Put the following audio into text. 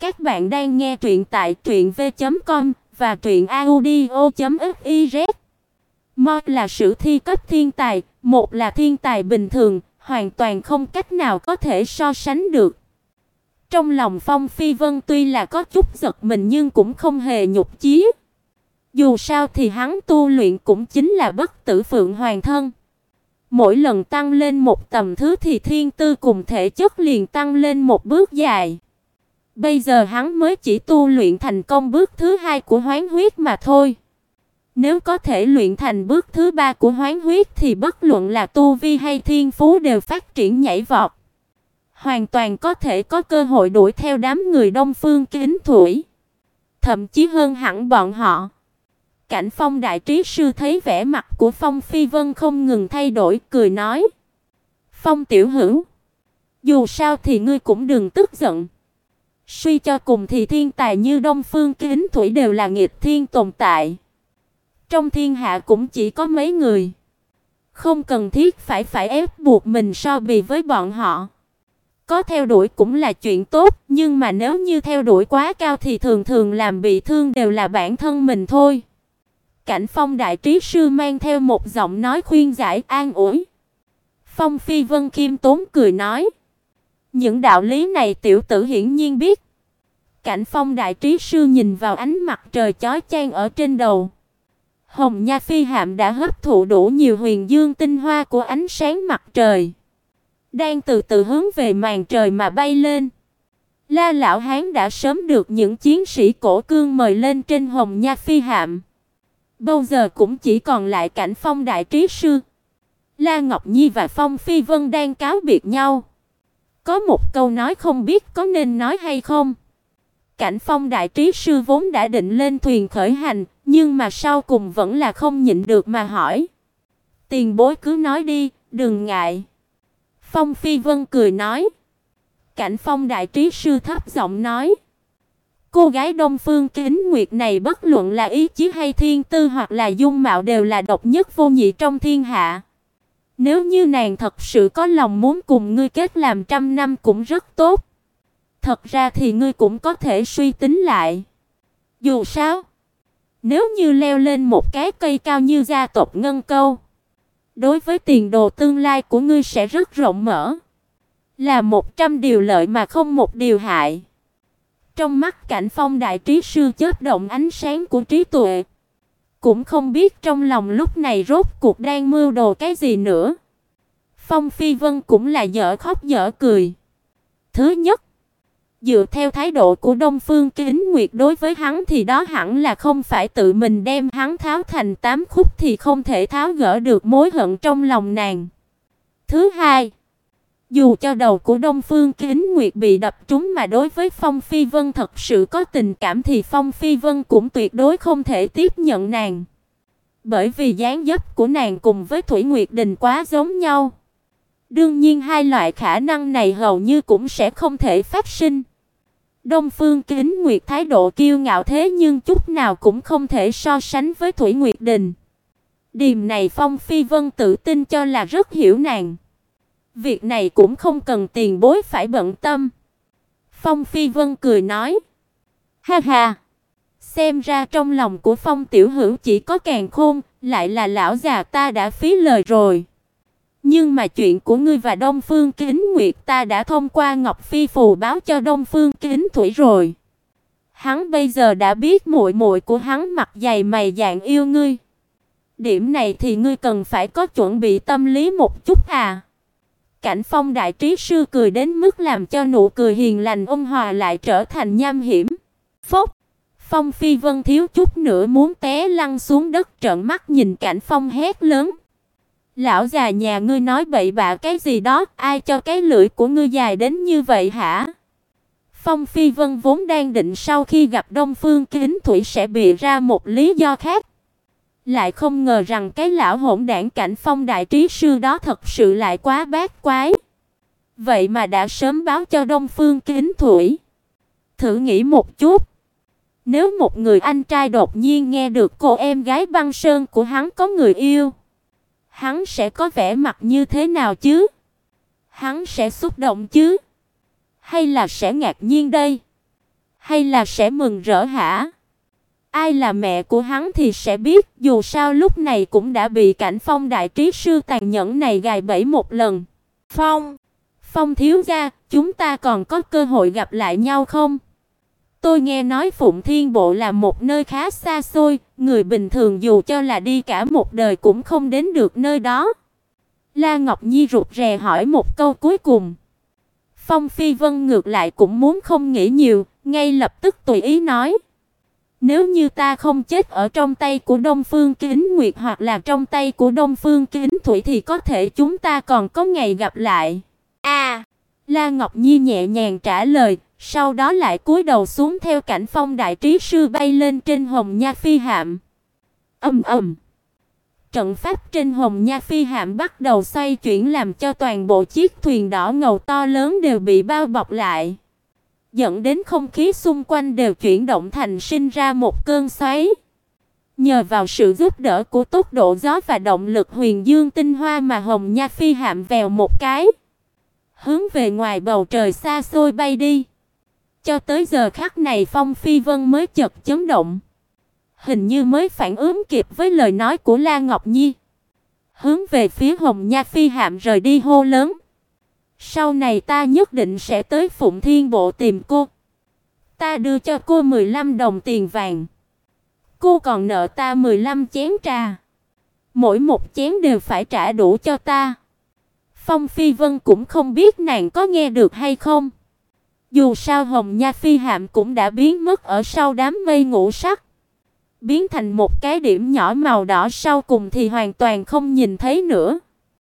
Các bạn đang nghe truyện tại truyệnv.com và truyệnaudio.fiz. Mo là sử thi cấp thiên tài, một là thiên tài bình thường, hoàn toàn không cách nào có thể so sánh được. Trong lòng Phong Phi Vân tuy là có chút giật mình nhưng cũng không hề nhục chí. Dù sao thì hắn tu luyện cũng chính là bất tử phượng hoàng thân. Mỗi lần tăng lên một tầm thứ thì thiên tư cùng thể chất liền tăng lên một bước dài. Bây giờ hắn mới chỉ tu luyện thành công bước thứ hai của hoán huyết mà thôi. Nếu có thể luyện thành bước thứ ba của hoán huyết thì bất luận là tu vi hay thiên phú đều phát triển nhảy vọt. Hoàn toàn có thể có cơ hội đuổi theo đám người Đông Phương Kính Thủy, thậm chí hơn hẳn bọn họ. Cảnh Phong đại trí sư thấy vẻ mặt của Phong Phi Vân không ngừng thay đổi, cười nói: "Phong tiểu hữu, dù sao thì ngươi cũng đừng tức giận. Suy cho cùng thì thiên tài như Đông Phương Kính Thủy đều là nghịch thiên tồn tại. Trong thiên hạ cũng chỉ có mấy người, không cần thiết phải phải ép buộc mình so bì với bọn họ." Có theo đuổi cũng là chuyện tốt, nhưng mà nếu như theo đuổi quá cao thì thường thường làm bị thương đều là bản thân mình thôi. Cảnh Phong đại trí sư mang theo một giọng nói khuyên giải an ủi. Phong Phi Vân Kim tốn cười nói: "Những đạo lý này tiểu tử hiển nhiên biết." Cảnh Phong đại trí sư nhìn vào ánh mặt trời chói chang ở trên đầu. Hồng Nha Phi Hạm đã hấp thụ đủ nhiều huyền dương tinh hoa của ánh sáng mặt trời, đang từ từ hướng về màn trời mà bay lên. La lão hán đã sớm được những chiến sĩ cổ cương mời lên trên Hồng Nha Phi Hạm. Bây giờ cũng chỉ còn lại cảnh Phong đại trí sư. La Ngọc Nhi và Phong Phi Vân đang cáo biệt nhau. Có một câu nói không biết có nên nói hay không. Cảnh Phong đại trí sư vốn đã định lên thuyền khởi hành, nhưng mà sau cùng vẫn là không nhịn được mà hỏi. Tiền bối cứ nói đi, đừng ngại. Phong Phi Vân cười nói. Cảnh Phong đại trí sư thấp giọng nói. Cô gái Đông Phương Kính Nguyệt này bất luận là ý chí hay thiên tư hoặc là dung mạo đều là độc nhất vô nhị trong thiên hạ. Nếu như nàng thật sự có lòng muốn cùng ngươi kết làm trăm năm cũng rất tốt. Thật ra thì ngươi cũng có thể suy tính lại. Dù sao, nếu như leo lên một cái cây cao như gia tộc Ngân Câu, đối với tiền đồ tương lai của ngươi sẽ rất rộng mở, là một trăm điều lợi mà không một điều hại. Trong mắt Cảnh Phong đại trí sư chớp động ánh sáng của trí tuệ, cũng không biết trong lòng lúc này rốt cuộc đang mưu đồ cái gì nữa. Phong Phi Vân cũng là dở khóc dở cười. Thứ nhất, dựa theo thái độ của Đông Phương Kính Nguyệt đối với hắn thì đó hẳn là không phải tự mình đem hắn tháo thành tám khúc thì không thể tháo gỡ được mối hận trong lòng nàng. Thứ hai, dù cho đầu của Đông Phương Kính Nguyệt bị đập trúng mà đối với Phong Phi Vân thật sự có tình cảm thì Phong Phi Vân cũng tuyệt đối không thể tiếp nhận nàng. Bởi vì dáng dấp của nàng cùng với Thủy Nguyệt Đình quá giống nhau. Đương nhiên hai loại khả năng này hầu như cũng sẽ không thể phát sinh. Đông Phương Kính Nguyệt thái độ kiêu ngạo thế nhưng chút nào cũng không thể so sánh với Thủy Nguyệt Đình. Điểm này Phong Phi Vân tự tin cho là rất hiểu nàng. Việc này cũng không cần tiền bối phải bận tâm. Phong Phi Vân cười nói. Ha ha. Xem ra trong lòng của Phong Tiểu Hữu chỉ có càng khôn, lại là lão già ta đã phí lời rồi. Nhưng mà chuyện của ngươi và Đông Phương Kính Nguyệt ta đã thông qua Ngọc Phi phù báo cho Đông Phương Kính Thủy rồi. Hắn bây giờ đã biết muội muội của hắn mặt dày mày dạng yêu ngươi. Điểm này thì ngươi cần phải có chuẩn bị tâm lý một chút à. Cảnh Phong đại trí sư cười đến mức làm cho nụ cười hiền lành ôn hòa lại trở thành nham hiểm. Phốc. Phong Phi Vân thiếu chút nữa muốn té lăn xuống đất trợn mắt nhìn Cảnh Phong hét lớn. Lão già nhà ngươi nói bậy bạ cái gì đó, ai cho cái lưỡi của ngươi dài đến như vậy hả? Phong Phi Vân vốn đang định sau khi gặp Đông Phương Kính Thủy sẽ bịa ra một lý do khác. Lại không ngờ rằng cái lão hỗn đản cảnh phong đại trí sư đó thật sự lại quá bát quái. Vậy mà đã sớm báo cho Đông Phương Kính Thủy. Thử nghĩ một chút. Nếu một người anh trai đột nhiên nghe được cô em gái băng sơn của hắn có người yêu, hắn sẽ có vẻ mặt như thế nào chứ? Hắn sẽ xúc động chứ? Hay là sẽ ngạc nhiên đây? Hay là sẽ mừng rỡ hả? Ai là mẹ của hắn thì sẽ biết, dù sao lúc này cũng đã bị Cảnh Phong đại trí sư tàn nhẫn này gài bẫy một lần. Phong, Phong thiếu gia, chúng ta còn có cơ hội gặp lại nhau không? Tôi nghe nói Phụng Thiên Bộ là một nơi khá xa xôi, người bình thường dù cho là đi cả một đời cũng không đến được nơi đó. La Ngọc Nhi rụt rè hỏi một câu cuối cùng. Phong Phi Vân ngược lại cũng muốn không nghĩ nhiều, ngay lập tức tùy ý nói: "Nếu như ta không chết ở trong tay của Đông Phương Kính Nguyệt hoặc là trong tay của Đông Phương Kính Thủy thì có thể chúng ta còn có ngày gặp lại." A. À, La Ngọc Nhi nhẹ nhàng trả lời, sau đó lại cúi đầu xuống theo cảnh phong đại trí sư bay lên trên Hồng Nha Phi hạm. Ầm ầm. Trận pháp trên Hồng Nha Phi hạm bắt đầu xoay chuyển làm cho toàn bộ chiếc thuyền đỏ ngầu to lớn đều bị bao bọc lại, dẫn đến không khí xung quanh đều chuyển động thành sinh ra một cơn xoáy. Nhờ vào sự giúp đỡ của tốc độ gió và động lực huyền dương tinh hoa mà Hồng Nha Phi hạm vèo một cái, hướng về ngoài bầu trời xa xôi bay đi. Cho tới giờ khắc này Phong Phi Vân mới chợt chấn động, hình như mới phản ứng kịp với lời nói của La Ngọc Nhi. Hướng về phía Hồng Nha Phi hạm rời đi hô lớn. Sau này ta nhất định sẽ tới Phụng Thiên Bộ tìm cô. Ta đưa cho cô 15 đồng tiền vàng. Cô còn nợ ta 15 chén trà. Mỗi một chén đều phải trả đủ cho ta. Phong Phi Vân cũng không biết nàng có nghe được hay không. Dù sao Hồng Nha Phi hạm cũng đã biến mất ở sau đám mây ngũ sắc, biến thành một cái điểm nhỏ màu đỏ sau cùng thì hoàn toàn không nhìn thấy nữa.